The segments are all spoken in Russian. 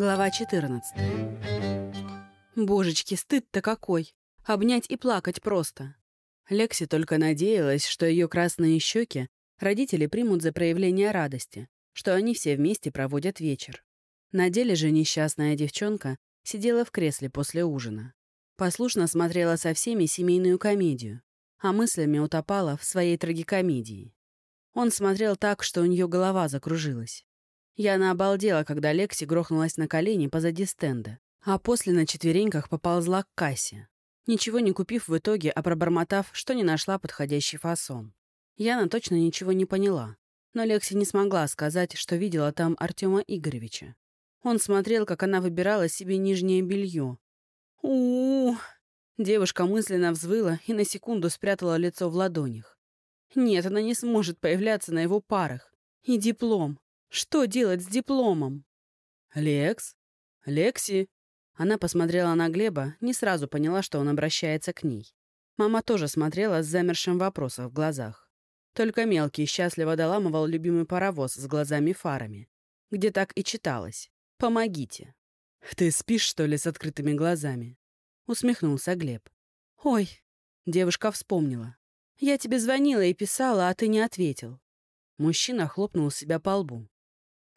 Глава 14. Божечки, стыд-то какой! Обнять и плакать просто. Лекси только надеялась, что ее красные щеки родители примут за проявление радости, что они все вместе проводят вечер. На деле же несчастная девчонка сидела в кресле после ужина. Послушно смотрела со всеми семейную комедию, а мыслями утопала в своей трагикомедии. Он смотрел так, что у нее голова закружилась. Яна обалдела, когда Лекси грохнулась на колени позади стенда, а после на четвереньках поползла к кассе. Ничего не купив в итоге, а пробормотав, что не нашла подходящий фасон. Яна точно ничего не поняла, но Лекси не смогла сказать, что видела там Артема Игоревича. Он смотрел, как она выбирала себе нижнее белье. у, -у, Девушка мысленно взвыла и на секунду спрятала лицо в ладонях. Нет, она не сможет появляться на его парах. И диплом. Что делать с дипломом? «Лекс? Лекси?» Она посмотрела на Глеба, не сразу поняла, что он обращается к ней. Мама тоже смотрела с замершим вопросом в глазах. Только мелкий счастливо доламывал любимый паровоз с глазами-фарами, где так и читалось «Помогите». «Ты спишь, что ли, с открытыми глазами?» Усмехнулся Глеб. «Ой», — девушка вспомнила. «Я тебе звонила и писала, а ты не ответил». Мужчина хлопнул себя по лбу.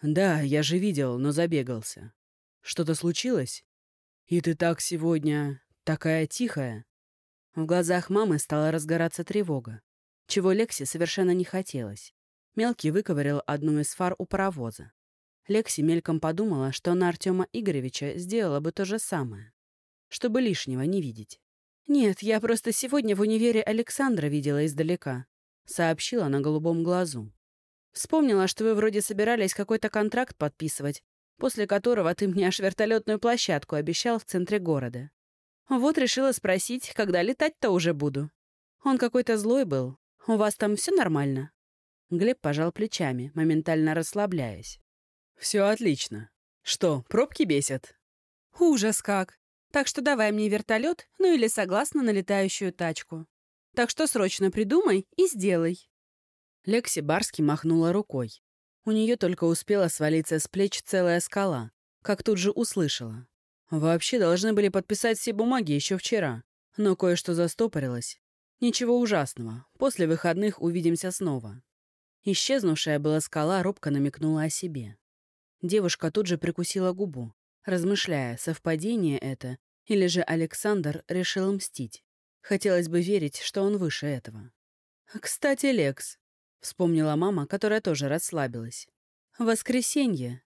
«Да, я же видел, но забегался. Что-то случилось? И ты так сегодня... такая тихая?» В глазах мамы стала разгораться тревога, чего Лекси совершенно не хотелось. Мелкий выковырял одну из фар у паровоза. Лекси мельком подумала, что на Артема Игоревича сделала бы то же самое, чтобы лишнего не видеть. «Нет, я просто сегодня в универе Александра видела издалека», — сообщила на голубом глазу. Вспомнила, что вы вроде собирались какой-то контракт подписывать, после которого ты мне аж вертолетную площадку обещал в центре города. Вот решила спросить, когда летать-то уже буду. Он какой-то злой был. У вас там все нормально?» Глеб пожал плечами, моментально расслабляясь. «Все отлично. Что, пробки бесят?» «Ужас как. Так что давай мне вертолет, ну или согласно на летающую тачку. Так что срочно придумай и сделай». Лекси Барски махнула рукой. У нее только успела свалиться с плеч целая скала, как тут же услышала. Вообще должны были подписать все бумаги еще вчера, но кое-что застопорилось. Ничего ужасного, после выходных увидимся снова. Исчезнувшая была скала робко намекнула о себе. Девушка тут же прикусила губу, размышляя, совпадение это или же Александр решил мстить. Хотелось бы верить, что он выше этого. «Кстати, Лекс, Вспомнила мама, которая тоже расслабилась. «Воскресенье».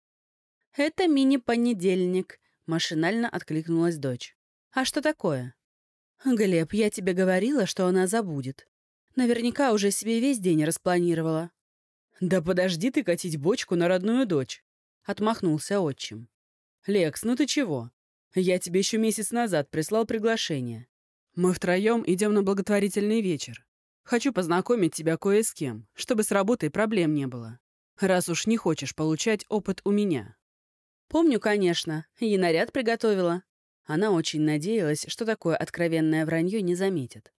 «Это мини-понедельник», — машинально откликнулась дочь. «А что такое?» «Глеб, я тебе говорила, что она забудет. Наверняка уже себе весь день распланировала». «Да подожди ты катить бочку на родную дочь», — отмахнулся отчим. «Лекс, ну ты чего? Я тебе еще месяц назад прислал приглашение. Мы втроем идем на благотворительный вечер. Хочу познакомить тебя кое с кем, чтобы с работой проблем не было. Раз уж не хочешь получать опыт у меня. Помню, конечно, и наряд приготовила. Она очень надеялась, что такое откровенное вранье не заметит.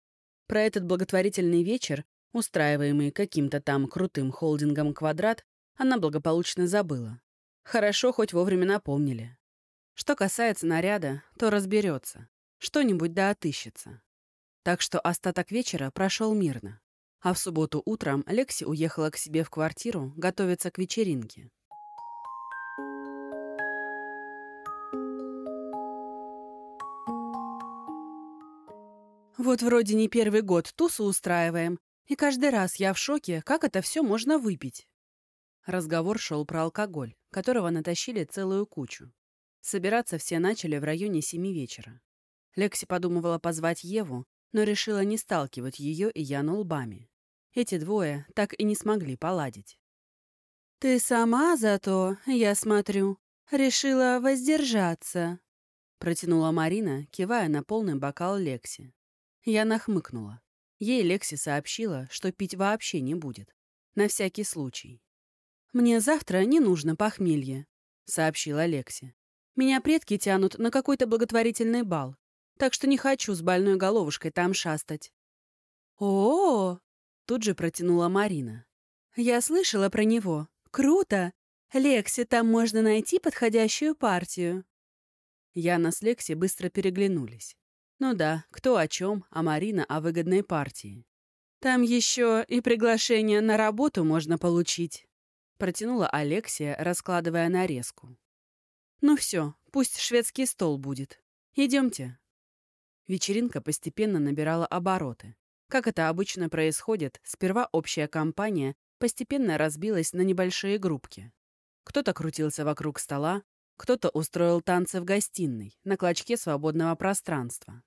Про этот благотворительный вечер, устраиваемый каким-то там крутым холдингом «Квадрат», она благополучно забыла. Хорошо, хоть вовремя напомнили. Что касается наряда, то разберется. Что-нибудь да отыщется. Так что остаток вечера прошел мирно. А в субботу утром Лекси уехала к себе в квартиру готовиться к вечеринке. Вот вроде не первый год тусу устраиваем, и каждый раз я в шоке, как это все можно выпить. Разговор шел про алкоголь, которого натащили целую кучу. Собираться все начали в районе семи вечера. Лекси подумывала позвать Еву, но решила не сталкивать ее и Яну лбами. Эти двое так и не смогли поладить. «Ты сама зато, я смотрю, решила воздержаться», протянула Марина, кивая на полный бокал Лекси. Я нахмыкнула. Ей Лекси сообщила, что пить вообще не будет. На всякий случай. «Мне завтра не нужно похмелье», — сообщила Лекси. «Меня предки тянут на какой-то благотворительный бал так что не хочу с больной головушкой там шастать». «О-о-о!» — тут же протянула Марина. «Я слышала про него. Круто! «Лекси, там можно найти подходящую партию». Яна с Лекси быстро переглянулись. Ну да, кто о чем, а Марина о выгодной партии. Там еще и приглашение на работу можно получить. Протянула Алексия, раскладывая нарезку. Ну все, пусть шведский стол будет. Идемте. Вечеринка постепенно набирала обороты. Как это обычно происходит, сперва общая компания постепенно разбилась на небольшие группки. Кто-то крутился вокруг стола, кто-то устроил танцы в гостиной, на клочке свободного пространства.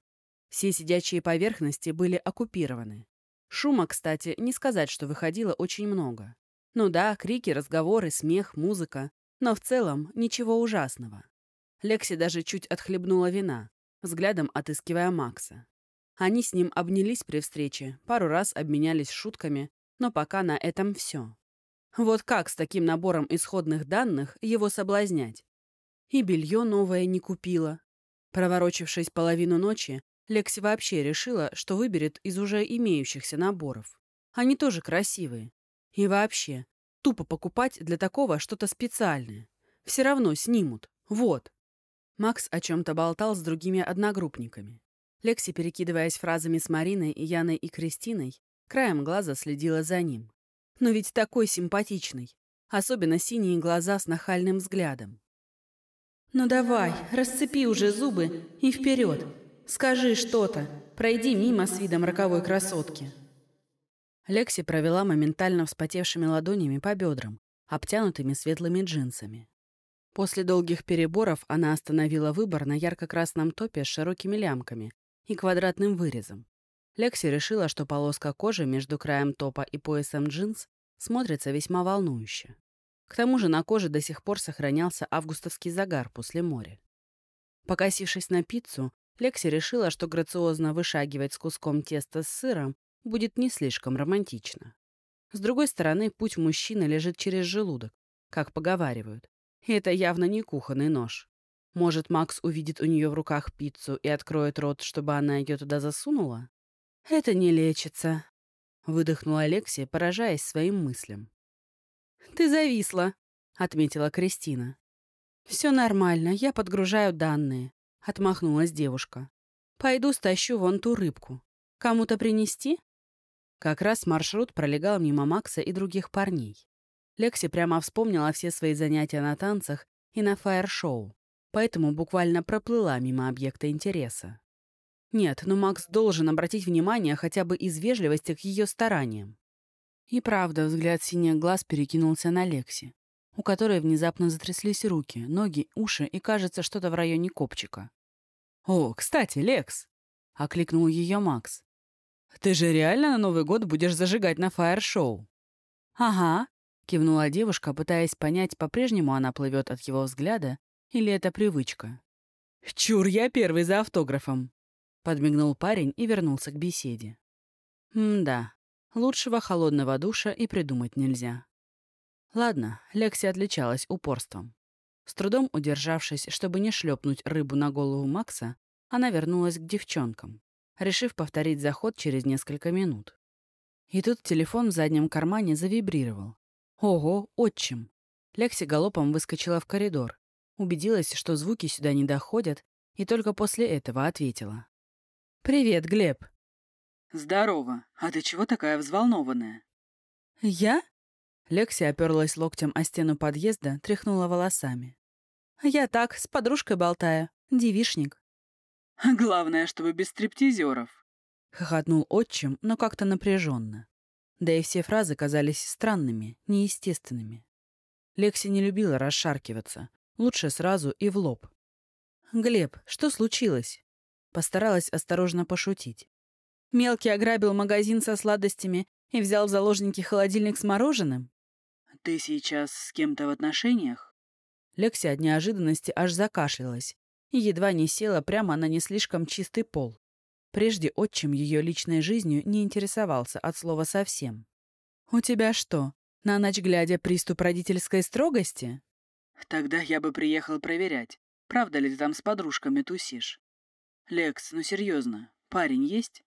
Все сидячие поверхности были оккупированы. Шума, кстати, не сказать, что выходило очень много. Ну да, крики, разговоры, смех, музыка, но в целом ничего ужасного. Лекси даже чуть отхлебнула вина, взглядом отыскивая Макса. Они с ним обнялись при встрече, пару раз обменялись шутками, но пока на этом все. Вот как с таким набором исходных данных его соблазнять? И белье новое не купила. Проворочившись половину ночи, Лекси вообще решила, что выберет из уже имеющихся наборов. Они тоже красивые. И вообще, тупо покупать для такого что-то специальное. Все равно снимут. Вот. Макс о чем-то болтал с другими одногруппниками. Лекси, перекидываясь фразами с Мариной, Яной и Кристиной, краем глаза следила за ним. Но ведь такой симпатичный. Особенно синие глаза с нахальным взглядом. «Ну давай, расцепи уже зубы и вперед. Скажи что-то. Пройди мимо с видом роковой красотки». Лекси провела моментально вспотевшими ладонями по бедрам, обтянутыми светлыми джинсами. После долгих переборов она остановила выбор на ярко-красном топе с широкими лямками и квадратным вырезом. Лекси решила, что полоска кожи между краем топа и поясом джинс смотрится весьма волнующе. К тому же на коже до сих пор сохранялся августовский загар после моря. Покосившись на пиццу, Лекси решила, что грациозно вышагивать с куском теста с сыром будет не слишком романтично. С другой стороны, путь мужчины лежит через желудок, как поговаривают. Это явно не кухонный нож. Может, Макс увидит у нее в руках пиццу и откроет рот, чтобы она ее туда засунула? «Это не лечится», — выдохнула Алексия, поражаясь своим мыслям. «Ты зависла», — отметила Кристина. «Все нормально, я подгружаю данные», — отмахнулась девушка. «Пойду стащу вон ту рыбку. Кому-то принести?» Как раз маршрут пролегал мимо Макса и других парней. Лекси прямо вспомнила все свои занятия на танцах и на фаер-шоу, поэтому буквально проплыла мимо объекта интереса. Нет, но Макс должен обратить внимание хотя бы из вежливости к ее стараниям. И правда, взгляд синих глаз перекинулся на Лекси, у которой внезапно затряслись руки, ноги, уши и, кажется, что-то в районе копчика. «О, кстати, Лекс!» — окликнул ее Макс. «Ты же реально на Новый год будешь зажигать на фаер-шоу?» «Ага», — кивнула девушка, пытаясь понять, по-прежнему она плывет от его взгляда или это привычка. «Чур, я первый за автографом!» Подмигнул парень и вернулся к беседе. М-да, лучшего холодного душа и придумать нельзя. Ладно, Лекси отличалась упорством. С трудом удержавшись, чтобы не шлепнуть рыбу на голову Макса, она вернулась к девчонкам, решив повторить заход через несколько минут. И тут телефон в заднем кармане завибрировал. Ого, отчим! Лекси галопом выскочила в коридор, убедилась, что звуки сюда не доходят, и только после этого ответила. «Привет, Глеб». «Здорово. А ты чего такая взволнованная?» «Я?» Лекси оперлась локтем о стену подъезда, тряхнула волосами. «Я так, с подружкой болтаю. Девишник». «Главное, чтобы без стриптизеров», — хохотнул отчим, но как-то напряженно. Да и все фразы казались странными, неестественными. Лекси не любила расшаркиваться. Лучше сразу и в лоб. «Глеб, что случилось?» Постаралась осторожно пошутить. Мелкий ограбил магазин со сладостями и взял в заложники холодильник с мороженым? «Ты сейчас с кем-то в отношениях?» Лекси от неожиданности аж закашлялась и едва не села прямо на не слишком чистый пол. Прежде отчим ее личной жизнью не интересовался от слова совсем. «У тебя что, на ночь глядя приступ родительской строгости?» «Тогда я бы приехал проверять, правда ли ты там с подружками тусишь. «Лекс, ну серьезно, парень есть?»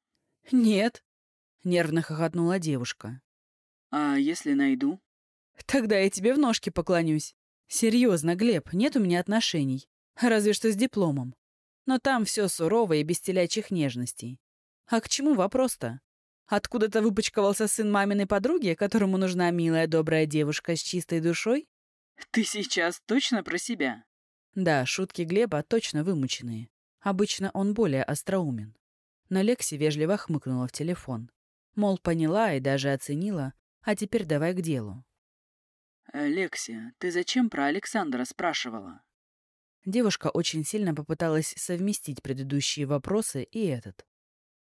«Нет», — нервно хохотнула девушка. «А если найду?» «Тогда я тебе в ножки поклонюсь», Серьезно, Глеб, нет у меня отношений. Разве что с дипломом. Но там все сурово и без телячьих нежностей. А к чему вопрос-то? Откуда-то выпачкался сын маминой подруги, которому нужна милая добрая девушка с чистой душой? Ты сейчас точно про себя? Да, шутки Глеба точно вымученные. Обычно он более остроумен. Но Лекси вежливо хмыкнула в телефон. Мол, поняла и даже оценила, а теперь давай к делу. Э, «Лекси, ты зачем про Александра спрашивала?» Девушка очень сильно попыталась совместить предыдущие вопросы и этот.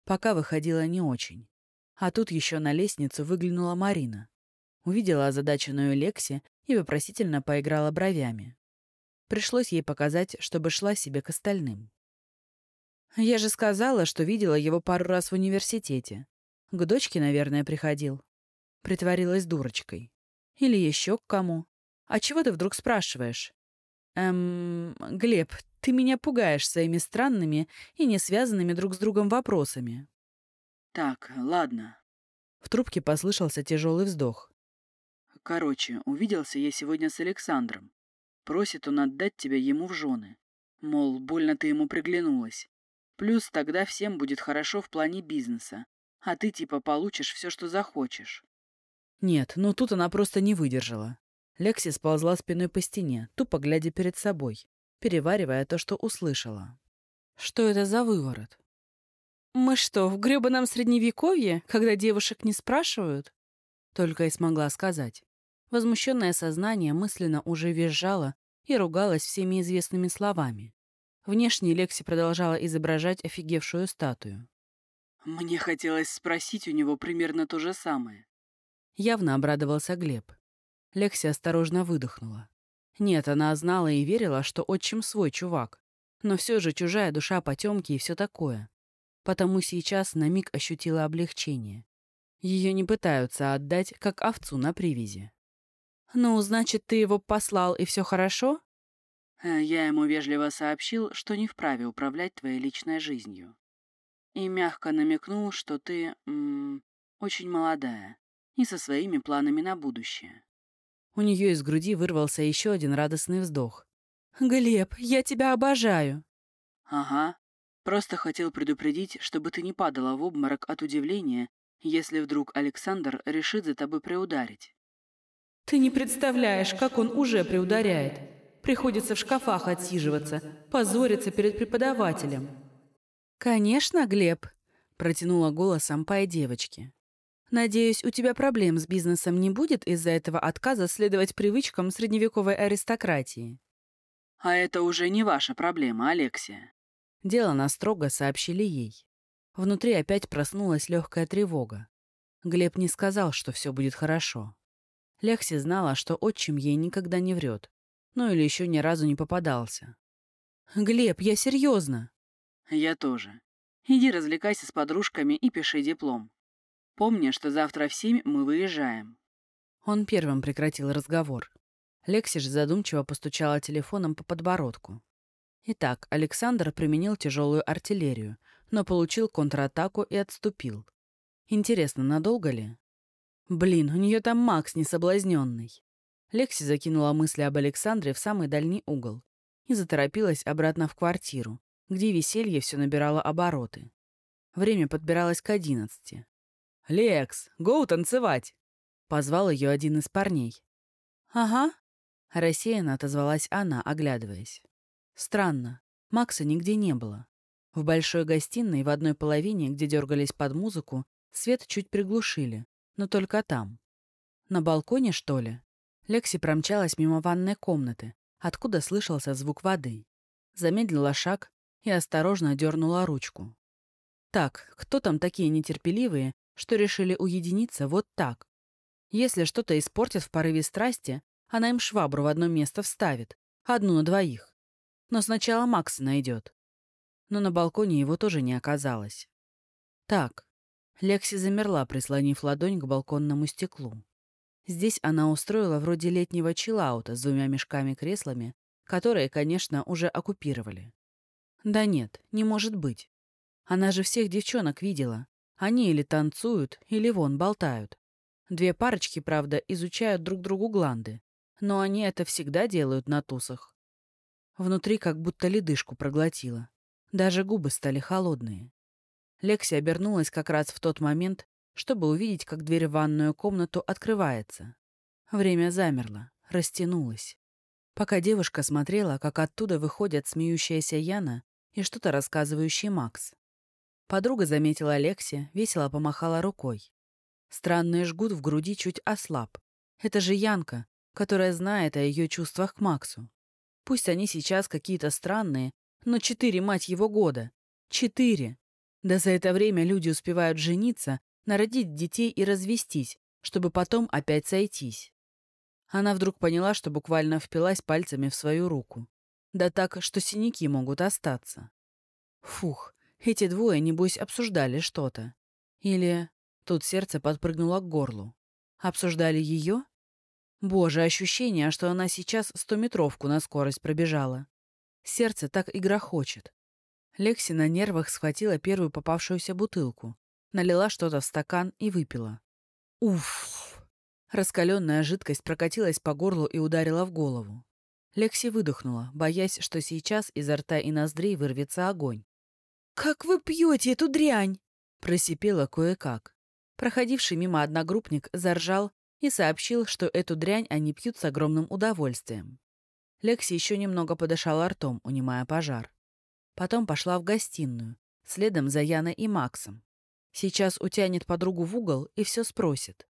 Пока выходила не очень. А тут еще на лестницу выглянула Марина. Увидела озадаченную Лекси и вопросительно поиграла бровями. Пришлось ей показать, чтобы шла себе к остальным. «Я же сказала, что видела его пару раз в университете. К дочке, наверное, приходил». Притворилась дурочкой. Или еще к кому. А чего ты вдруг спрашиваешь? Эм, Глеб, ты меня пугаешь своими странными и не связанными друг с другом вопросами. Так, ладно. В трубке послышался тяжелый вздох. Короче, увиделся я сегодня с Александром. Просит он отдать тебя ему в жены. Мол, больно ты ему приглянулась. Плюс тогда всем будет хорошо в плане бизнеса, а ты типа получишь все, что захочешь. Нет, ну тут она просто не выдержала. Лекси сползла спиной по стене, тупо глядя перед собой, переваривая то, что услышала. Что это за выворот? «Мы что, в грёбаном средневековье, когда девушек не спрашивают?» Только и смогла сказать. Возмущенное сознание мысленно уже визжало и ругалось всеми известными словами. Внешне Лекси продолжала изображать офигевшую статую. «Мне хотелось спросить у него примерно то же самое». Явно обрадовался Глеб. Лекси осторожно выдохнула. Нет, она знала и верила, что отчим свой чувак. Но все же чужая душа потемки и все такое потому сейчас на миг ощутила облегчение. Ее не пытаются отдать, как овцу на привязи. «Ну, значит, ты его послал, и все хорошо?» э, Я ему вежливо сообщил, что не вправе управлять твоей личной жизнью. И мягко намекнул, что ты м -м, очень молодая и со своими планами на будущее. У нее из груди вырвался еще один радостный вздох. «Глеб, я тебя обожаю!» «Ага, Просто хотел предупредить, чтобы ты не падала в обморок от удивления, если вдруг Александр решит за тобой приударить. Ты не представляешь, как он уже приударяет. Приходится в шкафах отсиживаться, позориться перед преподавателем. Конечно, Глеб, протянула голосом пай девочки. Надеюсь, у тебя проблем с бизнесом не будет из-за этого отказа следовать привычкам средневековой аристократии. А это уже не ваша проблема, Алексия. Делано строго сообщили ей. Внутри опять проснулась легкая тревога. Глеб не сказал, что все будет хорошо. Лекси знала, что отчим ей никогда не врет. Ну или еще ни разу не попадался. «Глеб, я серьезно!» «Я тоже. Иди развлекайся с подружками и пиши диплом. Помни, что завтра в семь мы выезжаем». Он первым прекратил разговор. Лекси же задумчиво постучала телефоном по подбородку. Итак, Александр применил тяжелую артиллерию, но получил контратаку и отступил. Интересно, надолго ли? Блин, у нее там Макс несоблазненный. Лекси закинула мысли об Александре в самый дальний угол и заторопилась обратно в квартиру, где веселье все набирало обороты. Время подбиралось к одиннадцати. «Лекс, гоу танцевать!» — позвал ее один из парней. «Ага», — рассеянно отозвалась она, оглядываясь. Странно, Макса нигде не было. В большой гостиной в одной половине, где дергались под музыку, свет чуть приглушили, но только там. На балконе, что ли? Лекси промчалась мимо ванной комнаты, откуда слышался звук воды. Замедлила шаг и осторожно дернула ручку. Так, кто там такие нетерпеливые, что решили уединиться вот так? Если что-то испортят в порыве страсти, она им швабру в одно место вставит, одну на двоих. Но сначала Макс найдет. Но на балконе его тоже не оказалось. Так. Лекси замерла, прислонив ладонь к балконному стеклу. Здесь она устроила вроде летнего чиллаута с двумя мешками-креслами, которые, конечно, уже оккупировали. Да нет, не может быть. Она же всех девчонок видела. Они или танцуют, или вон болтают. Две парочки, правда, изучают друг другу гланды. Но они это всегда делают на тусах. Внутри как будто ледышку проглотило. Даже губы стали холодные. Лекси обернулась как раз в тот момент, чтобы увидеть, как дверь в ванную комнату открывается. Время замерло, растянулось. Пока девушка смотрела, как оттуда выходят смеющаяся Яна и что-то рассказывающий Макс. Подруга заметила Лекси, весело помахала рукой. Странный жгут в груди чуть ослаб. Это же Янка, которая знает о ее чувствах к Максу. Пусть они сейчас какие-то странные, но четыре, мать его, года. Четыре. Да за это время люди успевают жениться, народить детей и развестись, чтобы потом опять сойтись. Она вдруг поняла, что буквально впилась пальцами в свою руку. Да так, что синяки могут остаться. Фух, эти двое, небось, обсуждали что-то. Или... Тут сердце подпрыгнуло к горлу. Обсуждали ее? Боже, ощущение, что она сейчас стометровку на скорость пробежала. Сердце так и грохочет. Лекси на нервах схватила первую попавшуюся бутылку, налила что-то в стакан и выпила. Уф! Раскаленная жидкость прокатилась по горлу и ударила в голову. Лекси выдохнула, боясь, что сейчас изо рта и ноздрей вырвется огонь. «Как вы пьете эту дрянь?» — просипела кое-как. Проходивший мимо одногруппник заржал и сообщил, что эту дрянь они пьют с огромным удовольствием. Лекси еще немного подышала ртом, унимая пожар. Потом пошла в гостиную, следом за Яной и Максом. Сейчас утянет подругу в угол и все спросит.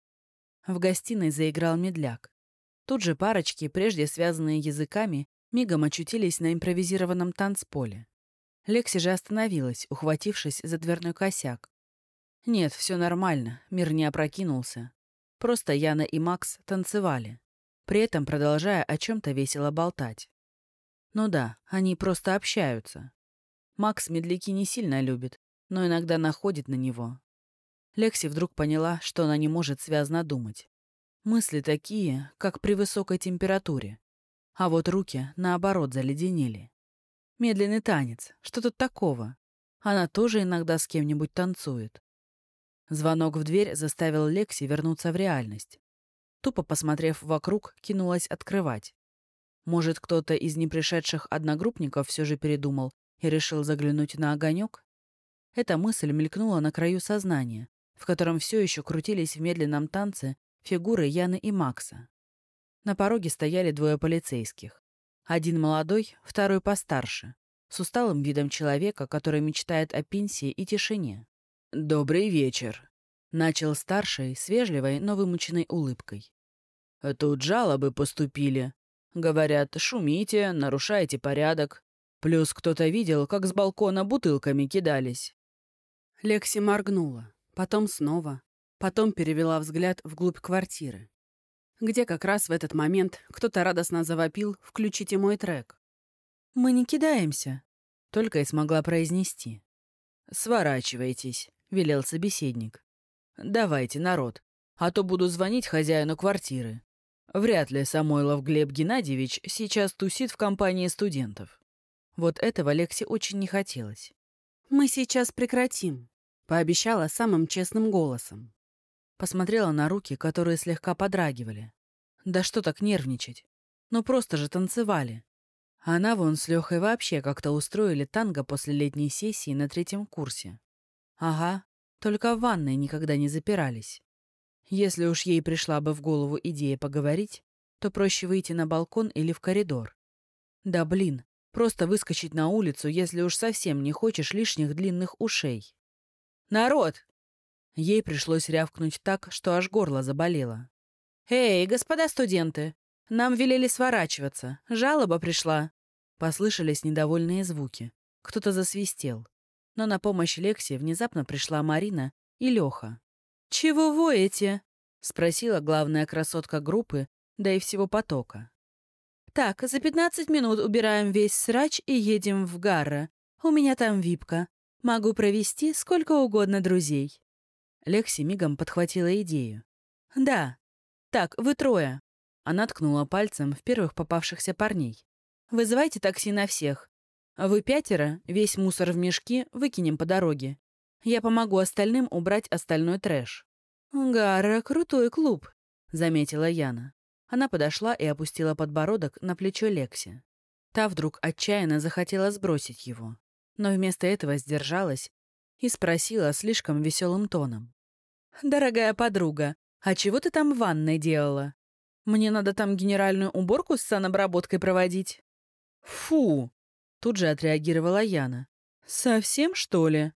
В гостиной заиграл медляк. Тут же парочки, прежде связанные языками, мигом очутились на импровизированном танцполе. Лекси же остановилась, ухватившись за дверной косяк. Нет, все нормально, мир не опрокинулся. Просто Яна и Макс танцевали, при этом продолжая о чем-то весело болтать. Ну да, они просто общаются. Макс медляки не сильно любит, но иногда находит на него. Лекси вдруг поняла, что она не может связно думать. Мысли такие, как при высокой температуре. А вот руки, наоборот, заледенели. Медленный танец. Что тут такого? Она тоже иногда с кем-нибудь танцует. Звонок в дверь заставил Лекси вернуться в реальность. Тупо посмотрев вокруг, кинулась открывать. Может, кто-то из непришедших одногруппников все же передумал и решил заглянуть на огонек? Эта мысль мелькнула на краю сознания, в котором все еще крутились в медленном танце фигуры Яны и Макса. На пороге стояли двое полицейских. Один молодой, второй постарше, с усталым видом человека, который мечтает о пенсии и тишине. «Добрый вечер», — начал старший с вежливой, но вымученной улыбкой. «Тут жалобы поступили. Говорят, шумите, нарушаете порядок. Плюс кто-то видел, как с балкона бутылками кидались». Лекси моргнула, потом снова, Потом перевела взгляд вглубь квартиры, где как раз в этот момент кто-то радостно завопил «Включите мой трек». «Мы не кидаемся», — только и смогла произнести. «Сворачивайтесь», — велел собеседник. «Давайте, народ, а то буду звонить хозяину квартиры. Вряд ли Самойлов Глеб Геннадьевич сейчас тусит в компании студентов». Вот этого Лексе очень не хотелось. «Мы сейчас прекратим», — пообещала самым честным голосом. Посмотрела на руки, которые слегка подрагивали. Да что так нервничать? Ну просто же танцевали. Она вон с Лехой вообще как-то устроили танго после летней сессии на третьем курсе. Ага, только в ванной никогда не запирались. Если уж ей пришла бы в голову идея поговорить, то проще выйти на балкон или в коридор. Да блин, просто выскочить на улицу, если уж совсем не хочешь лишних длинных ушей. «Народ, Ей пришлось рявкнуть так, что аж горло заболело. «Эй, господа студенты! Нам велели сворачиваться. Жалоба пришла!» Послышались недовольные звуки. Кто-то засвистел. Но на помощь Лексе внезапно пришла Марина и Леха. «Чего воете?» — спросила главная красотка группы, да и всего потока. «Так, за пятнадцать минут убираем весь срач и едем в Гарра. У меня там випка. Могу провести сколько угодно друзей». Лекси мигом подхватила идею. «Да. Так, вы трое». Она ткнула пальцем в первых попавшихся парней. «Вызывайте такси на всех. Вы пятеро, весь мусор в мешки выкинем по дороге. Я помогу остальным убрать остальной трэш». «Гара, крутой клуб», — заметила Яна. Она подошла и опустила подбородок на плечо Лекси. Та вдруг отчаянно захотела сбросить его, но вместо этого сдержалась и спросила слишком веселым тоном. «Дорогая подруга, а чего ты там в ванной делала? Мне надо там генеральную уборку с санобработкой проводить». «Фу!» — тут же отреагировала Яна. «Совсем, что ли?»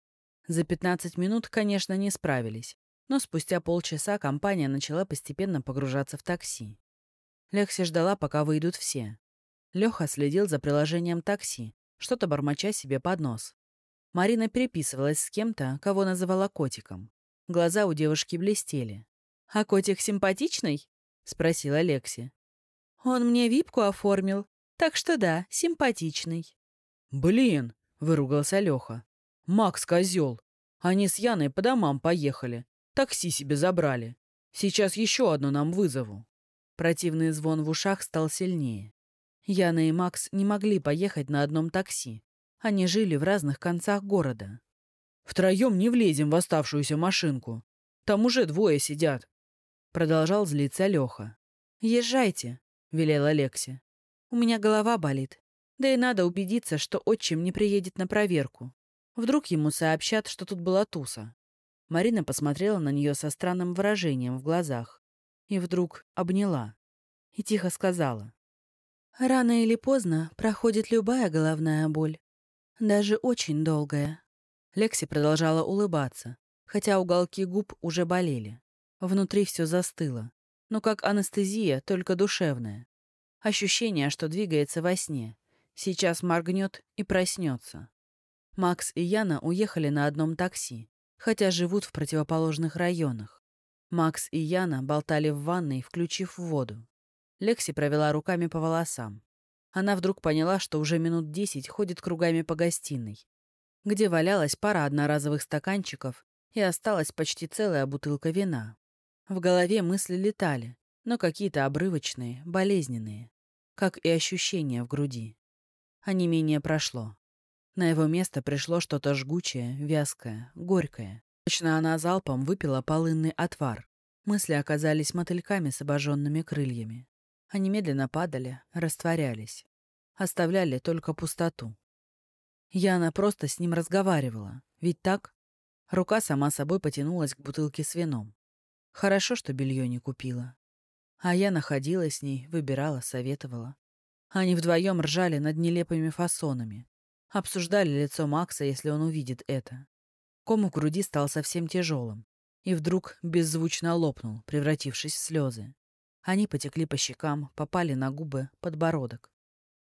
За 15 минут, конечно, не справились, но спустя полчаса компания начала постепенно погружаться в такси. Лекси ждала, пока выйдут все. Леха следил за приложением такси, что-то бормоча себе под нос. Марина переписывалась с кем-то, кого называла котиком. Глаза у девушки блестели. «А котик симпатичный?» — спросила Лекси. «Он мне випку оформил, так что да, симпатичный». «Блин!» — выругался Леха. «Макс козел. Они с Яной по домам поехали. Такси себе забрали. Сейчас еще одно нам вызову». Противный звон в ушах стал сильнее. Яна и Макс не могли поехать на одном такси. Они жили в разных концах города. «Втроем не влезем в оставшуюся машинку. Там уже двое сидят», — продолжал злиться Леха. «Езжайте», — велела Лекси. «У меня голова болит. Да и надо убедиться, что отчим не приедет на проверку. Вдруг ему сообщат, что тут была туса». Марина посмотрела на нее со странным выражением в глазах и вдруг обняла и тихо сказала. Рано или поздно проходит любая головная боль. Даже очень долгая. Лекси продолжала улыбаться, хотя уголки губ уже болели. Внутри все застыло. но как анестезия, только душевная. Ощущение, что двигается во сне. Сейчас моргнет и проснется. Макс и Яна уехали на одном такси, хотя живут в противоположных районах. Макс и Яна болтали в ванной, включив воду. Лекси провела руками по волосам. Она вдруг поняла, что уже минут десять ходит кругами по гостиной, где валялась пара одноразовых стаканчиков и осталась почти целая бутылка вина. В голове мысли летали, но какие-то обрывочные, болезненные, как и ощущения в груди. А не менее прошло. На его место пришло что-то жгучее, вязкое, горькое. Точно она залпом выпила полынный отвар. Мысли оказались мотыльками с обожженными крыльями. Они медленно падали, растворялись. Оставляли только пустоту. Яна просто с ним разговаривала. Ведь так? Рука сама собой потянулась к бутылке с вином. Хорошо, что белье не купила. А я находила с ней, выбирала, советовала. Они вдвоем ржали над нелепыми фасонами. Обсуждали лицо Макса, если он увидит это. Ком в груди стал совсем тяжелым. И вдруг беззвучно лопнул, превратившись в слезы. Они потекли по щекам, попали на губы, подбородок.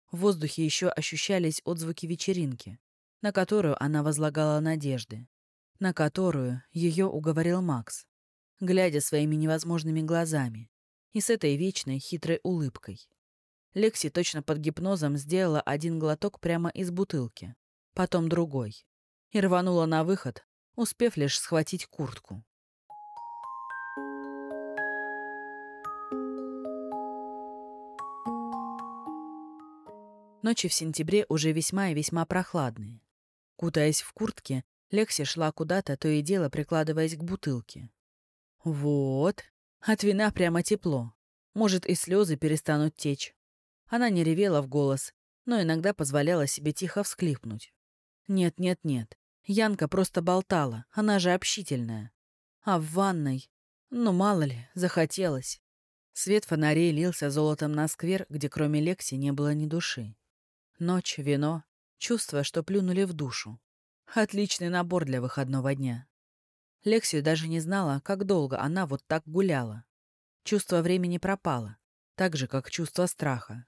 В воздухе еще ощущались отзвуки вечеринки, на которую она возлагала надежды, на которую ее уговорил Макс, глядя своими невозможными глазами и с этой вечной хитрой улыбкой. Лекси точно под гипнозом сделала один глоток прямо из бутылки, потом другой, и рванула на выход, успев лишь схватить куртку. Ночи в сентябре уже весьма и весьма прохладные. Кутаясь в куртке, Лекси шла куда-то, то и дело прикладываясь к бутылке. Вот. От вина прямо тепло. Может, и слезы перестанут течь. Она не ревела в голос, но иногда позволяла себе тихо всклипнуть. Нет, нет, нет. Янка просто болтала, она же общительная. А в ванной? Ну, мало ли, захотелось. Свет фонарей лился золотом на сквер, где кроме Лекси не было ни души. Ночь, вино, чувство, что плюнули в душу. Отличный набор для выходного дня. Лексия даже не знала, как долго она вот так гуляла. Чувство времени пропало, так же, как чувство страха.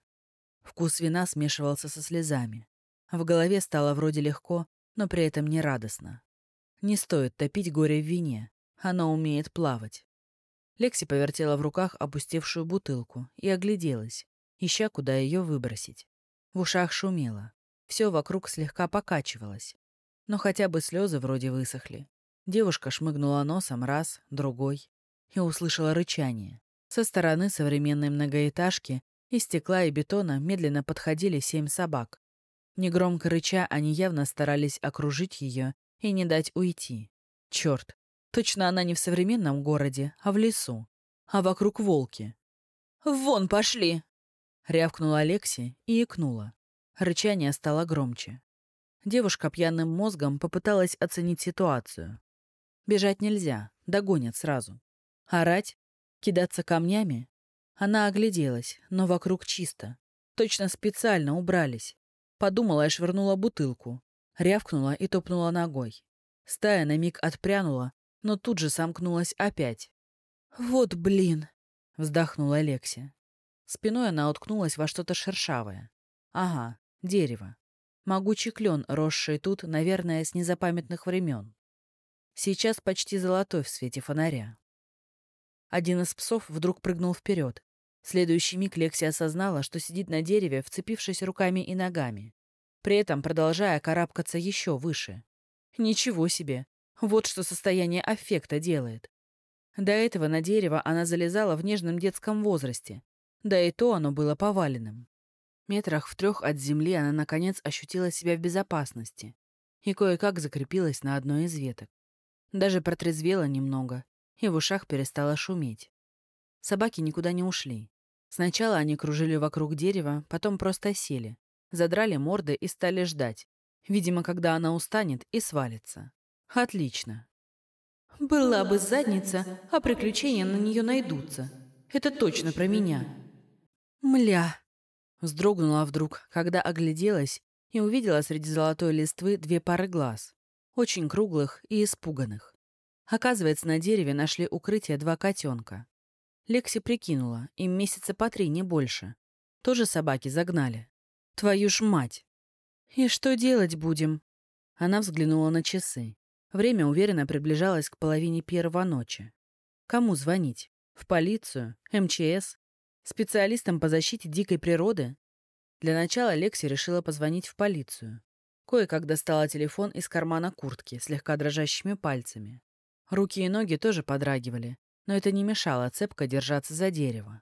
Вкус вина смешивался со слезами. В голове стало вроде легко, но при этом не радостно. Не стоит топить горе в вине, оно умеет плавать. Лекси повертела в руках опустевшую бутылку и огляделась, ища, куда ее выбросить. В ушах шумело. Все вокруг слегка покачивалось. Но хотя бы слезы вроде высохли. Девушка шмыгнула носом раз, другой. И услышала рычание. Со стороны современной многоэтажки из стекла и бетона медленно подходили семь собак. Негромко рыча, они явно старались окружить ее и не дать уйти. Черт, точно она не в современном городе, а в лесу. А вокруг волки. «Вон пошли!» — рявкнула Алекси и икнула. Рычание стало громче. Девушка пьяным мозгом попыталась оценить ситуацию. Бежать нельзя, догонят сразу. Орать? Кидаться камнями? Она огляделась, но вокруг чисто. Точно специально убрались. Подумала и швырнула бутылку. Рявкнула и топнула ногой. Стая на миг отпрянула, но тут же сомкнулась опять. «Вот блин!» — вздохнула Алексия. Спиной она уткнулась во что-то шершавое. Ага, дерево. Могучий клен, росший тут, наверное, с незапамятных времен. Сейчас почти золотой в свете фонаря. Один из псов вдруг прыгнул вперед. В следующий миг Лекси осознала, что сидит на дереве, вцепившись руками и ногами, при этом продолжая карабкаться еще выше. Ничего себе! Вот что состояние аффекта делает. До этого на дерево она залезала в нежном детском возрасте. Да и то оно было поваленным. Метрах в трех от земли она, наконец, ощутила себя в безопасности и кое-как закрепилась на одной из веток. Даже протрезвела немного, и в ушах перестала шуметь. Собаки никуда не ушли. Сначала они кружили вокруг дерева, потом просто сели, задрали морды и стали ждать. Видимо, когда она устанет и свалится. Отлично. Была бы задница, а приключения на нее найдутся. Это точно про меня. Мля. Вздрогнула вдруг, когда огляделась и увидела среди золотой листвы две пары глаз. Очень круглых и испуганных. Оказывается, на дереве нашли укрытие два котенка. Лекси прикинула, им месяца по три, не больше. Тоже собаки загнали. Твою ж мать! И что делать будем? Она взглянула на часы. Время уверенно приближалось к половине первого ночи. Кому звонить? В полицию? МЧС? Специалистам по защите дикой природы? Для начала Лекси решила позвонить в полицию. Кое-как достала телефон из кармана куртки, слегка дрожащими пальцами. Руки и ноги тоже подрагивали, но это не мешало цепко держаться за дерево.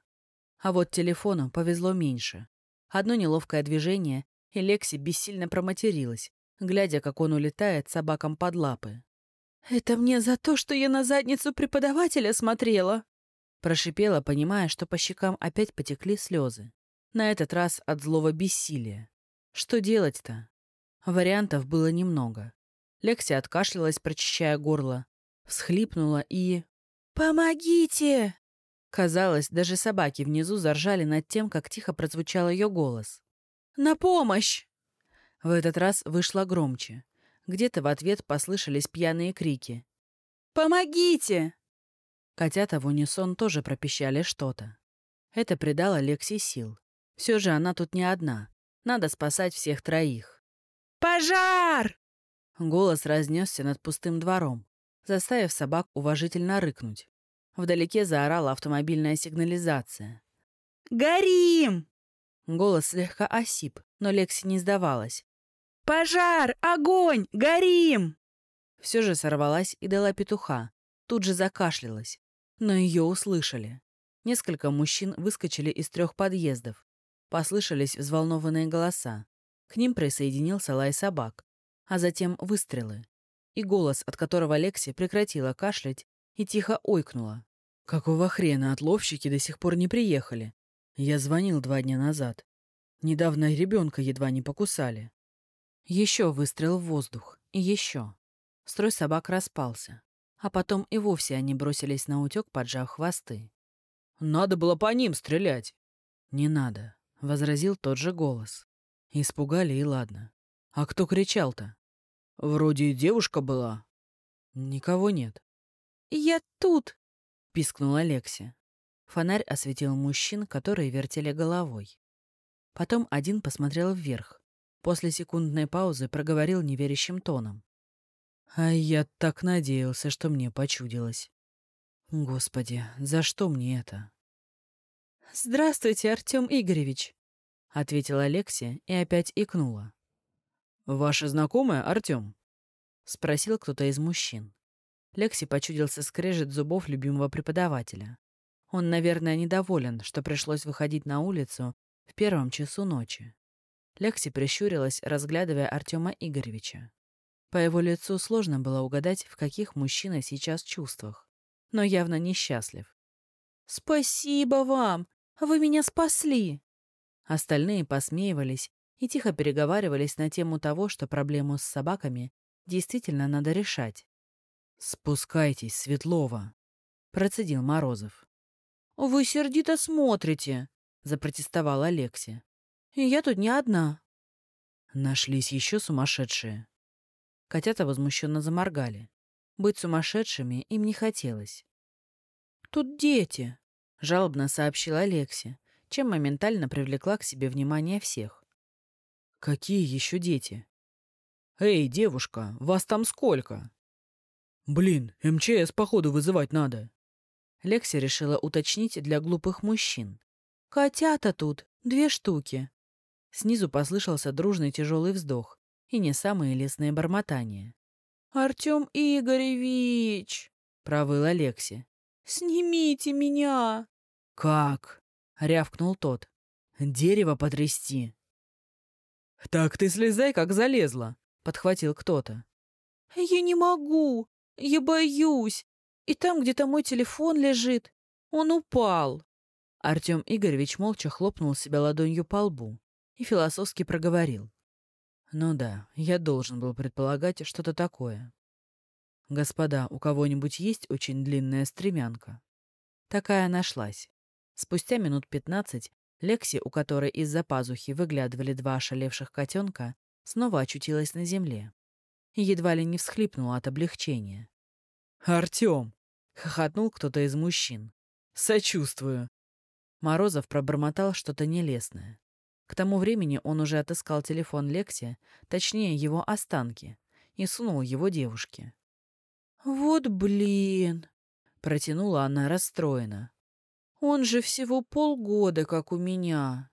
А вот телефону повезло меньше. Одно неловкое движение, и Лекси бессильно проматерилась, глядя, как он улетает собакам под лапы. «Это мне за то, что я на задницу преподавателя смотрела!» Прошипела, понимая, что по щекам опять потекли слезы. На этот раз от злого бессилия. Что делать-то? Вариантов было немного. Лекси откашлялась, прочищая горло, всхлипнула и... «Помогите!» Казалось, даже собаки внизу заржали над тем, как тихо прозвучал ее голос. «На помощь!» В этот раз вышло громче. Где-то в ответ послышались пьяные крики. «Помогите!» Котята в унисон тоже пропищали что-то. Это придало Лекси сил. Все же она тут не одна. Надо спасать всех троих. «Пожар!» Голос разнесся над пустым двором заставив собак уважительно рыкнуть. Вдалеке заорала автомобильная сигнализация. «Горим!» Голос слегка осип, но Лекси не сдавалась. «Пожар! Огонь! Горим!» Все же сорвалась и дала петуха. Тут же закашлялась. Но ее услышали. Несколько мужчин выскочили из трех подъездов. Послышались взволнованные голоса. К ним присоединился лай собак. А затем выстрелы и голос, от которого Лекси прекратила кашлять и тихо ойкнула. «Какого хрена отловщики до сих пор не приехали? Я звонил два дня назад. Недавно ребенка едва не покусали». Еще выстрел в воздух. И еще. Строй собак распался. А потом и вовсе они бросились на утек, поджав хвосты. «Надо было по ним стрелять!» «Не надо», — возразил тот же голос. Испугали и ладно. «А кто кричал-то?» Вроде девушка была. Никого нет. «Я тут!» — пискнула Лекси. Фонарь осветил мужчин, которые вертели головой. Потом один посмотрел вверх. После секундной паузы проговорил неверящим тоном. «А я так надеялся, что мне почудилось. Господи, за что мне это?» «Здравствуйте, Артем Игоревич», — ответила Алексия и опять икнула. «Ваша знакомая, Артем?» — спросил кто-то из мужчин. Лекси почудился скрежет зубов любимого преподавателя. Он, наверное, недоволен, что пришлось выходить на улицу в первом часу ночи. Лекси прищурилась, разглядывая Артема Игоревича. По его лицу сложно было угадать, в каких мужчина сейчас чувствах, но явно несчастлив. «Спасибо вам! Вы меня спасли!» Остальные посмеивались и тихо переговаривались на тему того, что проблему с собаками действительно надо решать. «Спускайтесь, Светлова!» — процедил Морозов. «Вы сердито смотрите!» — запротестовала Алекси. «Я тут не одна». Нашлись еще сумасшедшие. Котята возмущенно заморгали. Быть сумасшедшими им не хотелось. «Тут дети», — жалобно сообщила Алекси, чем моментально привлекла к себе внимание всех. «Какие еще дети?» «Эй, девушка, вас там сколько?» «Блин, МЧС, походу, вызывать надо». Лекси решила уточнить для глупых мужчин. «Котята тут, две штуки». Снизу послышался дружный тяжелый вздох и не самые лесные бормотания. «Артем Игоревич!» — провыл Алекси. «Снимите меня!» «Как?» — рявкнул тот. «Дерево потрясти!» «Так ты слезай, как залезла!» — подхватил кто-то. «Я не могу! Я боюсь! И там где-то мой телефон лежит. Он упал!» Артем Игоревич молча хлопнул себя ладонью по лбу и философски проговорил. «Ну да, я должен был предполагать что-то такое. Господа, у кого-нибудь есть очень длинная стремянка?» Такая нашлась. Спустя минут пятнадцать Лекси, у которой из-за пазухи выглядывали два ошалевших котенка, снова очутилась на земле. Едва ли не всхлипнула от облегчения. «Артем!» — хохотнул кто-то из мужчин. «Сочувствую!» Морозов пробормотал что-то нелестное. К тому времени он уже отыскал телефон Лекси, точнее его останки, и сунул его девушке. «Вот блин!» — протянула она расстроенно. «Он же всего полгода, как у меня».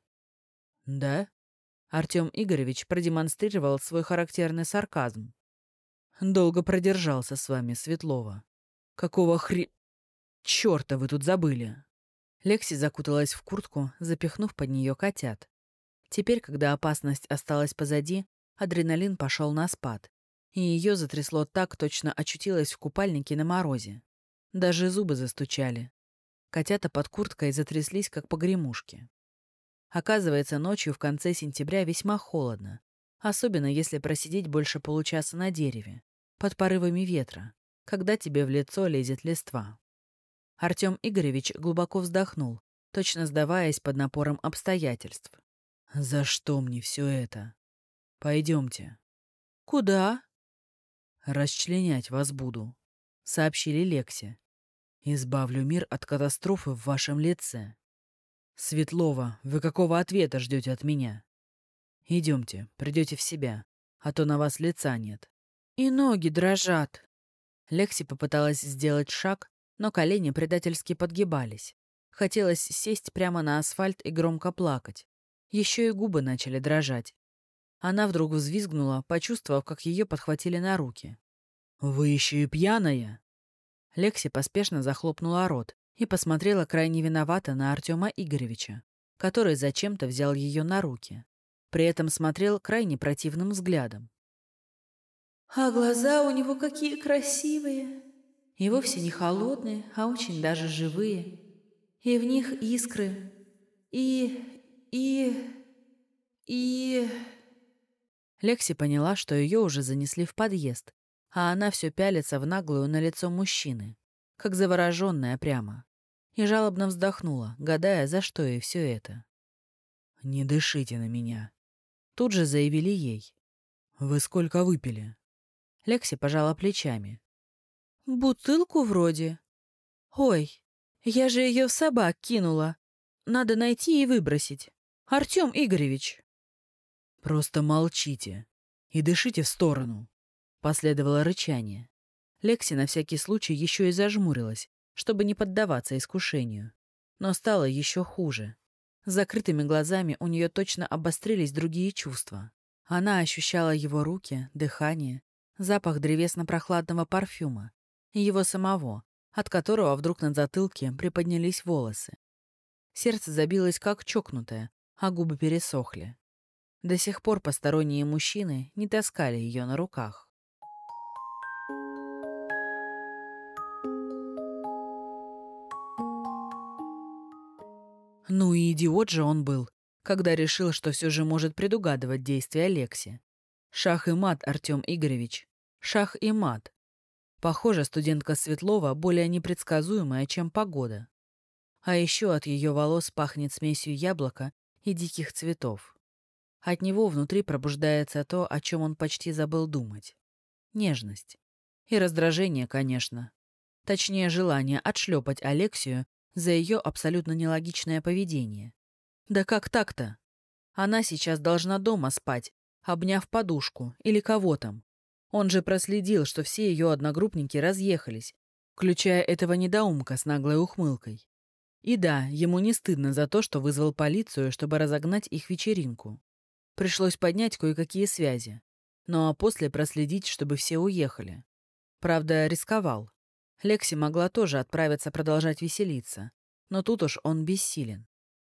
«Да?» — Артем Игоревич продемонстрировал свой характерный сарказм. «Долго продержался с вами, Светлова. Какого хри... Чёрта вы тут забыли?» Лекси закуталась в куртку, запихнув под нее котят. Теперь, когда опасность осталась позади, адреналин пошел на спад и ее затрясло так, точно очутилась в купальнике на морозе. Даже зубы застучали. Котята под курткой затряслись, как погремушки. Оказывается, ночью в конце сентября весьма холодно, особенно если просидеть больше получаса на дереве, под порывами ветра, когда тебе в лицо лезет листва. Артем Игоревич глубоко вздохнул, точно сдаваясь под напором обстоятельств. «За что мне все это? Пойдемте». «Куда?» «Расчленять вас буду», — сообщили Лексе. «Избавлю мир от катастрофы в вашем лице. Светлова, вы какого ответа ждете от меня? Идемте, придете в себя, а то на вас лица нет». «И ноги дрожат». Лекси попыталась сделать шаг, но колени предательски подгибались. Хотелось сесть прямо на асфальт и громко плакать. Еще и губы начали дрожать. Она вдруг взвизгнула, почувствовав, как ее подхватили на руки. «Вы еще и пьяная?» Лекси поспешно захлопнула рот и посмотрела крайне виновато на Артема Игоревича, который зачем-то взял ее на руки. При этом смотрел крайне противным взглядом. «А глаза у него какие красивые! И вовсе не холодные, а очень даже живые. И в них искры. И... и... и...» Лекси поняла, что ее уже занесли в подъезд, а она все пялится в наглую на лицо мужчины, как завороженная прямо, и жалобно вздохнула, гадая, за что ей все это. «Не дышите на меня», — тут же заявили ей. «Вы сколько выпили?» Лекси пожала плечами. «Бутылку вроде. Ой, я же ее в собак кинула. Надо найти и выбросить. Артем Игоревич!» «Просто молчите и дышите в сторону», — последовало рычание. Лекси на всякий случай еще и зажмурилась, чтобы не поддаваться искушению. Но стало еще хуже. С закрытыми глазами у нее точно обострились другие чувства. Она ощущала его руки, дыхание, запах древесно-прохладного парфюма и его самого, от которого вдруг на затылке приподнялись волосы. Сердце забилось как чокнутое, а губы пересохли. До сих пор посторонние мужчины не таскали ее на руках. Ну и идиот же он был, когда решил, что все же может предугадывать действия Алекси. Шах и мат, Артем Игоревич. Шах и мат. Похоже, студентка Светлова более непредсказуемая, чем погода. А еще от ее волос пахнет смесью яблока и диких цветов. От него внутри пробуждается то, о чем он почти забыл думать. Нежность. И раздражение, конечно. Точнее, желание отшлепать Алексию за ее абсолютно нелогичное поведение. Да как так-то? Она сейчас должна дома спать, обняв подушку или кого там. Он же проследил, что все ее одногруппники разъехались, включая этого недоумка с наглой ухмылкой. И да, ему не стыдно за то, что вызвал полицию, чтобы разогнать их вечеринку. Пришлось поднять кое-какие связи. Ну а после проследить, чтобы все уехали. Правда, рисковал. Лекси могла тоже отправиться продолжать веселиться. Но тут уж он бессилен.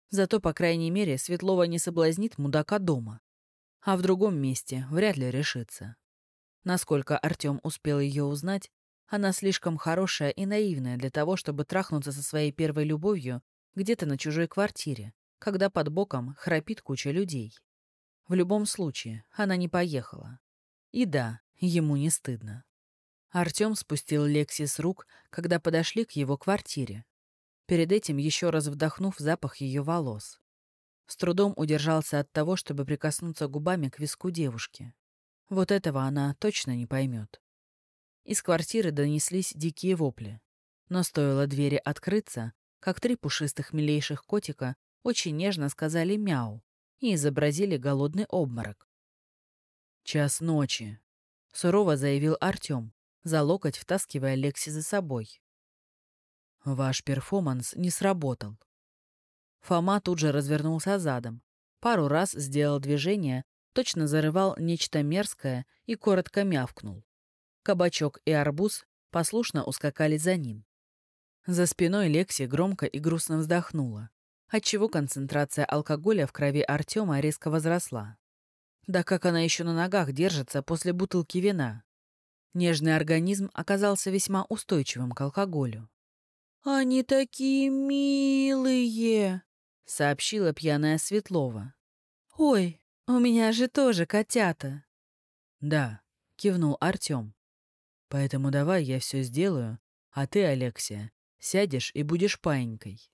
Зато, по крайней мере, Светлова не соблазнит мудака дома. А в другом месте вряд ли решится. Насколько Артем успел ее узнать, она слишком хорошая и наивная для того, чтобы трахнуться со своей первой любовью где-то на чужой квартире, когда под боком храпит куча людей. В любом случае, она не поехала. И да, ему не стыдно. Артем спустил Лекси с рук, когда подошли к его квартире. Перед этим еще раз вдохнув запах ее волос. С трудом удержался от того, чтобы прикоснуться губами к виску девушки. Вот этого она точно не поймет. Из квартиры донеслись дикие вопли. Но стоило двери открыться, как три пушистых милейших котика очень нежно сказали «мяу» и изобразили голодный обморок. «Час ночи», — сурово заявил Артем, за локоть втаскивая Лекси за собой. «Ваш перформанс не сработал». Фома тут же развернулся задом, пару раз сделал движение, точно зарывал нечто мерзкое и коротко мявкнул. Кабачок и арбуз послушно ускакали за ним. За спиной Лекси громко и грустно вздохнула, отчего концентрация алкоголя в крови Артема резко возросла. Да как она еще на ногах держится после бутылки вина? Нежный организм оказался весьма устойчивым к алкоголю. «Они такие милые!» — сообщила пьяная Светлова. «Ой, у меня же тоже котята!» «Да», — кивнул Артем. Поэтому давай я все сделаю, а ты, Алексия, сядешь и будешь паинькой.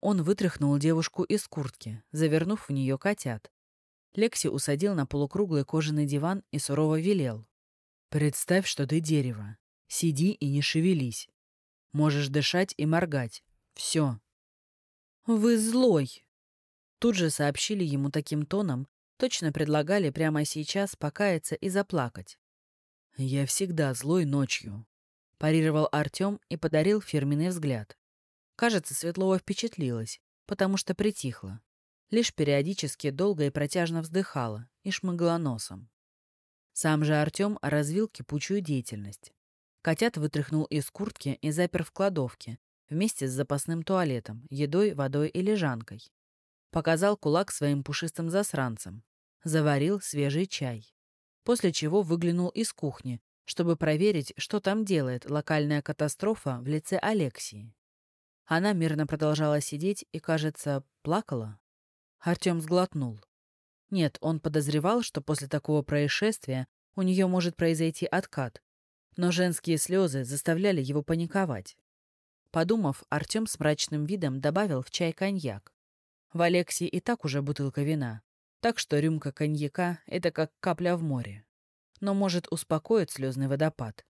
Он вытряхнул девушку из куртки, завернув в нее котят. Лекси усадил на полукруглый кожаный диван и сурово велел. «Представь, что ты дерево. Сиди и не шевелись. Можешь дышать и моргать. Все». «Вы злой!» Тут же сообщили ему таким тоном, точно предлагали прямо сейчас покаяться и заплакать. «Я всегда злой ночью», — парировал Артем и подарил фирменный взгляд. Кажется, Светлова впечатлилась, потому что притихла. Лишь периодически долго и протяжно вздыхала и шмыгла носом. Сам же Артем развил кипучую деятельность. Котят вытряхнул из куртки и запер в кладовке, вместе с запасным туалетом, едой, водой и лежанкой. Показал кулак своим пушистым засранцам. Заварил свежий чай после чего выглянул из кухни, чтобы проверить, что там делает локальная катастрофа в лице Алексии. Она мирно продолжала сидеть и, кажется, плакала. Артем сглотнул. Нет, он подозревал, что после такого происшествия у нее может произойти откат, но женские слезы заставляли его паниковать. Подумав, Артем с мрачным видом добавил в чай коньяк. В Алексии и так уже бутылка вина. Так что рюмка коньяка — это как капля в море. Но может успокоить слезный водопад.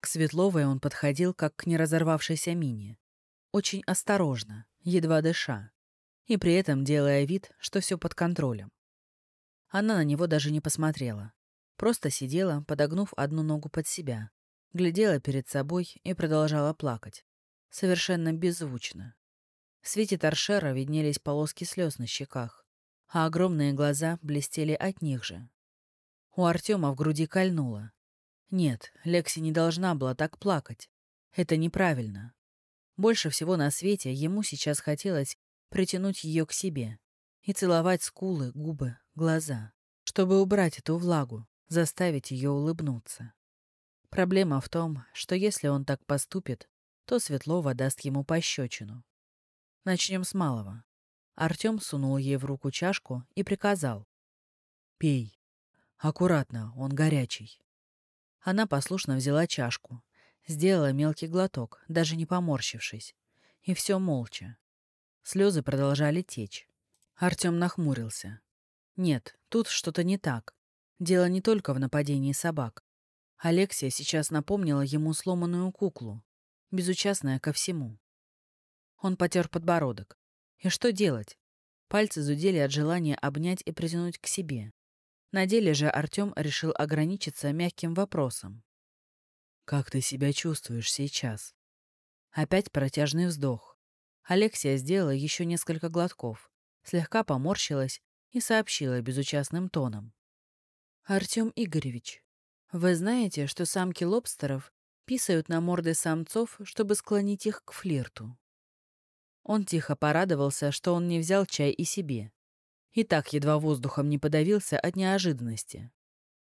К Светловой он подходил, как к неразорвавшейся мине. Очень осторожно, едва дыша. И при этом делая вид, что все под контролем. Она на него даже не посмотрела. Просто сидела, подогнув одну ногу под себя. Глядела перед собой и продолжала плакать. Совершенно беззвучно. В свете торшера виднелись полоски слез на щеках а огромные глаза блестели от них же. У Артема в груди кольнуло. Нет, Лекси не должна была так плакать. Это неправильно. Больше всего на свете ему сейчас хотелось притянуть ее к себе и целовать скулы, губы, глаза, чтобы убрать эту влагу, заставить ее улыбнуться. Проблема в том, что если он так поступит, то Светлова даст ему пощечину. Начнем с малого. Артем сунул ей в руку чашку и приказал. «Пей. Аккуратно, он горячий». Она послушно взяла чашку, сделала мелкий глоток, даже не поморщившись. И все молча. Слезы продолжали течь. Артем нахмурился. Нет, тут что-то не так. Дело не только в нападении собак. Алексия сейчас напомнила ему сломанную куклу, безучастная ко всему. Он потер подбородок. И что делать? Пальцы зудели от желания обнять и притянуть к себе. На деле же Артем решил ограничиться мягким вопросом. «Как ты себя чувствуешь сейчас?» Опять протяжный вздох. Алексия сделала еще несколько глотков, слегка поморщилась и сообщила безучастным тоном. «Артем Игоревич, вы знаете, что самки лобстеров писают на морды самцов, чтобы склонить их к флирту?» Он тихо порадовался, что он не взял чай и себе. И так едва воздухом не подавился от неожиданности.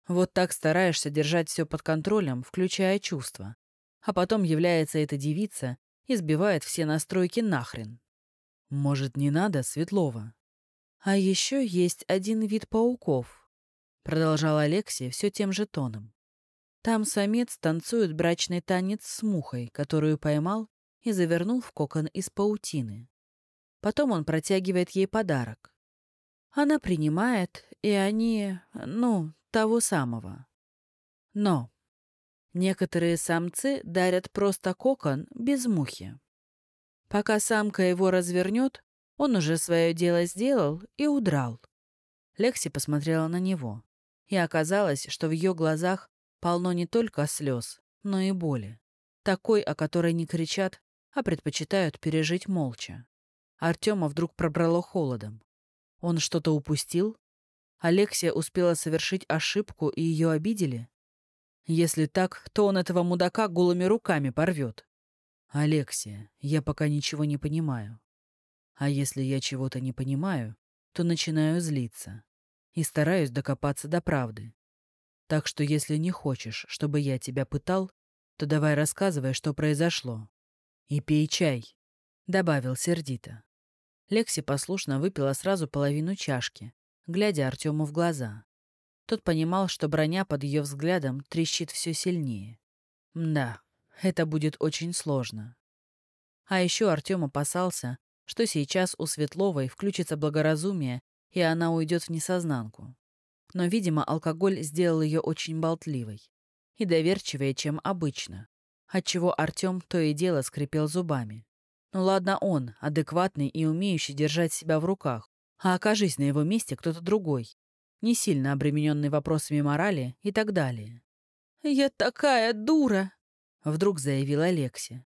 Вот так стараешься держать все под контролем, включая чувства. А потом является эта девица и сбивает все настройки нахрен. Может, не надо, Светлова? А еще есть один вид пауков, продолжал Алексей все тем же тоном. Там самец танцует брачный танец с мухой, которую поймал и завернул в кокон из паутины. Потом он протягивает ей подарок. Она принимает, и они, ну, того самого. Но некоторые самцы дарят просто кокон без мухи. Пока самка его развернет, он уже свое дело сделал и удрал. Лекси посмотрела на него, и оказалось, что в ее глазах полно не только слез, но и боли. Такой, о которой не кричат, а предпочитают пережить молча. Артема вдруг пробрало холодом. Он что-то упустил? Алексия успела совершить ошибку и ее обидели? Если так, то он этого мудака голыми руками порвет. Алексия, я пока ничего не понимаю. А если я чего-то не понимаю, то начинаю злиться и стараюсь докопаться до правды. Так что если не хочешь, чтобы я тебя пытал, то давай рассказывай, что произошло. «И пей чай», — добавил сердито. Лекси послушно выпила сразу половину чашки, глядя Артему в глаза. Тот понимал, что броня под ее взглядом трещит все сильнее. Да, это будет очень сложно. А еще Артем опасался, что сейчас у Светловой включится благоразумие, и она уйдет в несознанку. Но, видимо, алкоголь сделал ее очень болтливой и доверчивее, чем обычно отчего Артем то и дело скрипел зубами. Ну ладно он, адекватный и умеющий держать себя в руках, а окажись на его месте кто-то другой, не сильно обремененный вопросами морали и так далее. «Я такая дура!» — вдруг заявила Алекси.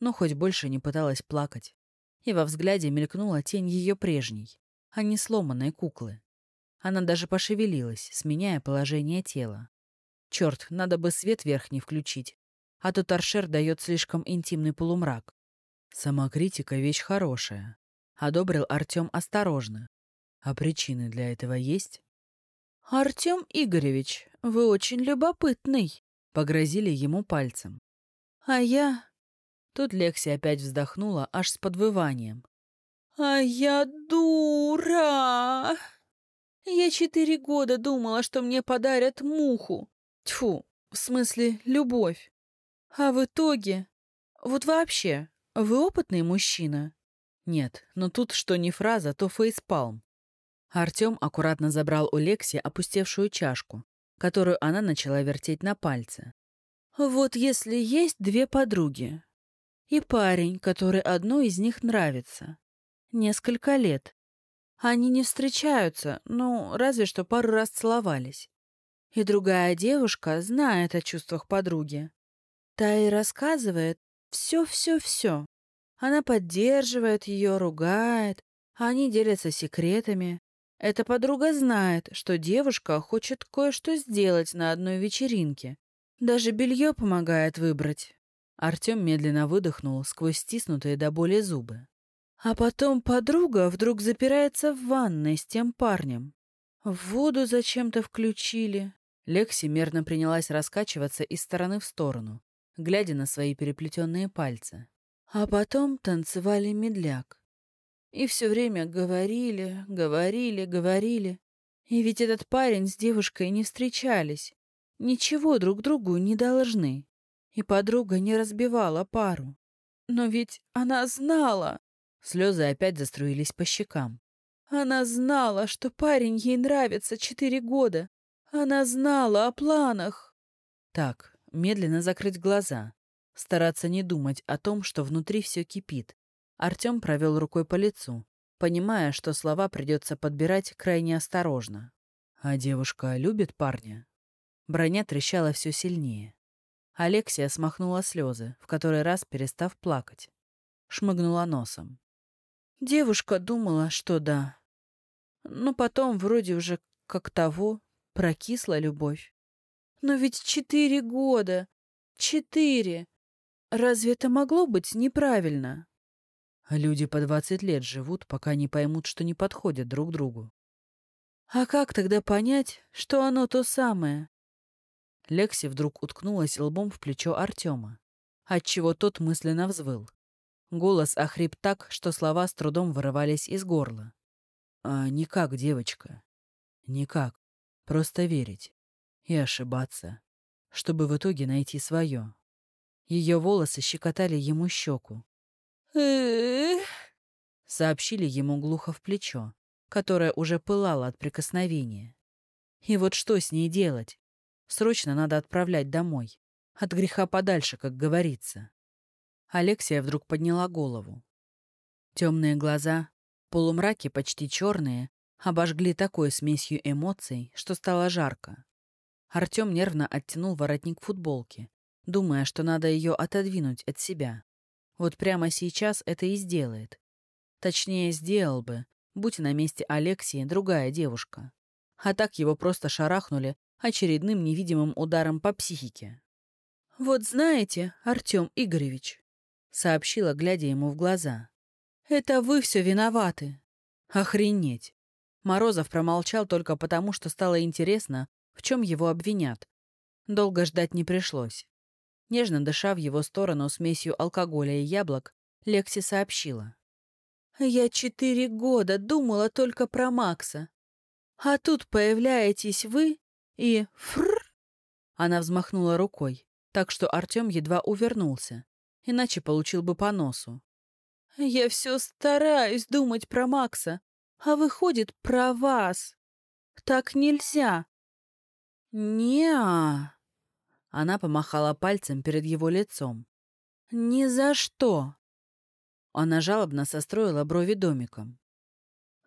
Но хоть больше не пыталась плакать. И во взгляде мелькнула тень ее прежней, а не сломанной куклы. Она даже пошевелилась, сменяя положение тела. Черт, надо бы свет верхний включить, а то торшер дает слишком интимный полумрак. Самокритика — вещь хорошая. Одобрил Артем осторожно. А причины для этого есть? «Артем Игоревич, вы очень любопытный», — погрозили ему пальцем. «А я...» Тут Лекси опять вздохнула, аж с подвыванием. «А я дура! Я четыре года думала, что мне подарят муху. Тьфу, в смысле, любовь. А в итоге... Вот вообще, вы опытный мужчина? Нет, но тут что не фраза, то фейспалм. Артем аккуратно забрал у Лекси опустевшую чашку, которую она начала вертеть на пальце. Вот если есть две подруги, и парень, который одной из них нравится. Несколько лет. Они не встречаются, ну, разве что пару раз целовались. И другая девушка знает о чувствах подруги. Та и рассказывает все-все-все. Она поддерживает ее, ругает, а они делятся секретами. Эта подруга знает, что девушка хочет кое-что сделать на одной вечеринке. Даже белье помогает выбрать. Артем медленно выдохнул сквозь стиснутые до боли зубы. А потом подруга вдруг запирается в ванной с тем парнем. Воду зачем-то включили. Лекси мерно принялась раскачиваться из стороны в сторону, глядя на свои переплетенные пальцы. А потом танцевали медляк. И все время говорили, говорили, говорили. И ведь этот парень с девушкой не встречались. Ничего друг другу не должны. И подруга не разбивала пару. Но ведь она знала. Слезы опять заструились по щекам. Она знала, что парень ей нравится четыре года. Она знала о планах. Так, медленно закрыть глаза. Стараться не думать о том, что внутри все кипит. Артем провел рукой по лицу, понимая, что слова придется подбирать крайне осторожно. А девушка любит парня? Броня трещала все сильнее. Алексия смахнула слезы, в который раз перестав плакать. Шмыгнула носом. Девушка думала, что да. Но потом вроде уже как того прокисла любовь. Но ведь четыре года! Четыре! Разве это могло быть неправильно? Люди по двадцать лет живут, пока не поймут, что не подходят друг другу. А как тогда понять, что оно то самое? Лекси вдруг уткнулась лбом в плечо Артема, отчего тот мысленно взвыл. Голос охрип так, что слова с трудом вырывались из горла. «А никак, девочка. Никак. Просто верить. И ошибаться. Чтобы в итоге найти свое». Ее волосы щекотали ему щеку. Сообщили ему глухо в плечо, которое уже пылало от прикосновения. И вот что с ней делать? Срочно надо отправлять домой. От греха подальше, как говорится. Алексия вдруг подняла голову. Темные глаза, полумраки почти черные, обожгли такой смесью эмоций, что стало жарко. Артем нервно оттянул воротник футболки, думая, что надо ее отодвинуть от себя. Вот прямо сейчас это и сделает. Точнее, сделал бы, будь на месте Алексии другая девушка. А так его просто шарахнули очередным невидимым ударом по психике. «Вот знаете, Артем Игоревич», — сообщила, глядя ему в глаза, — «это вы все виноваты». «Охренеть!» Морозов промолчал только потому, что стало интересно, в чем его обвинят. Долго ждать не пришлось. Нежно дыша в его сторону смесью алкоголя и яблок, Лекси сообщила. «Я четыре года думала только про Макса. А тут появляетесь вы и фррр. Она взмахнула рукой, так что Артем едва увернулся, иначе получил бы по носу. Я все стараюсь думать про Макса, а выходит про вас. Так нельзя. Не-а. Она помахала пальцем перед его лицом. «Ни за что!» Она жалобно состроила брови домиком.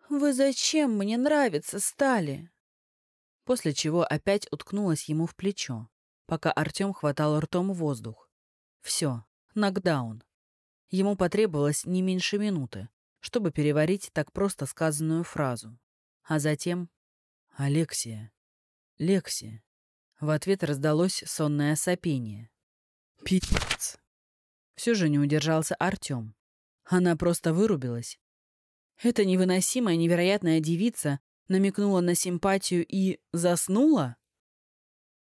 «Вы зачем мне нравиться стали?» после чего опять уткнулась ему в плечо, пока Артем хватал ртом воздух. Все, нокдаун. Ему потребовалось не меньше минуты, чтобы переварить так просто сказанную фразу. А затем... «Алексия! Лексия!» В ответ раздалось сонное сопение. «Пиздец!» Все же не удержался Артем. Она просто вырубилась. Эта невыносимая, невероятная девица намекнула на симпатию и заснула?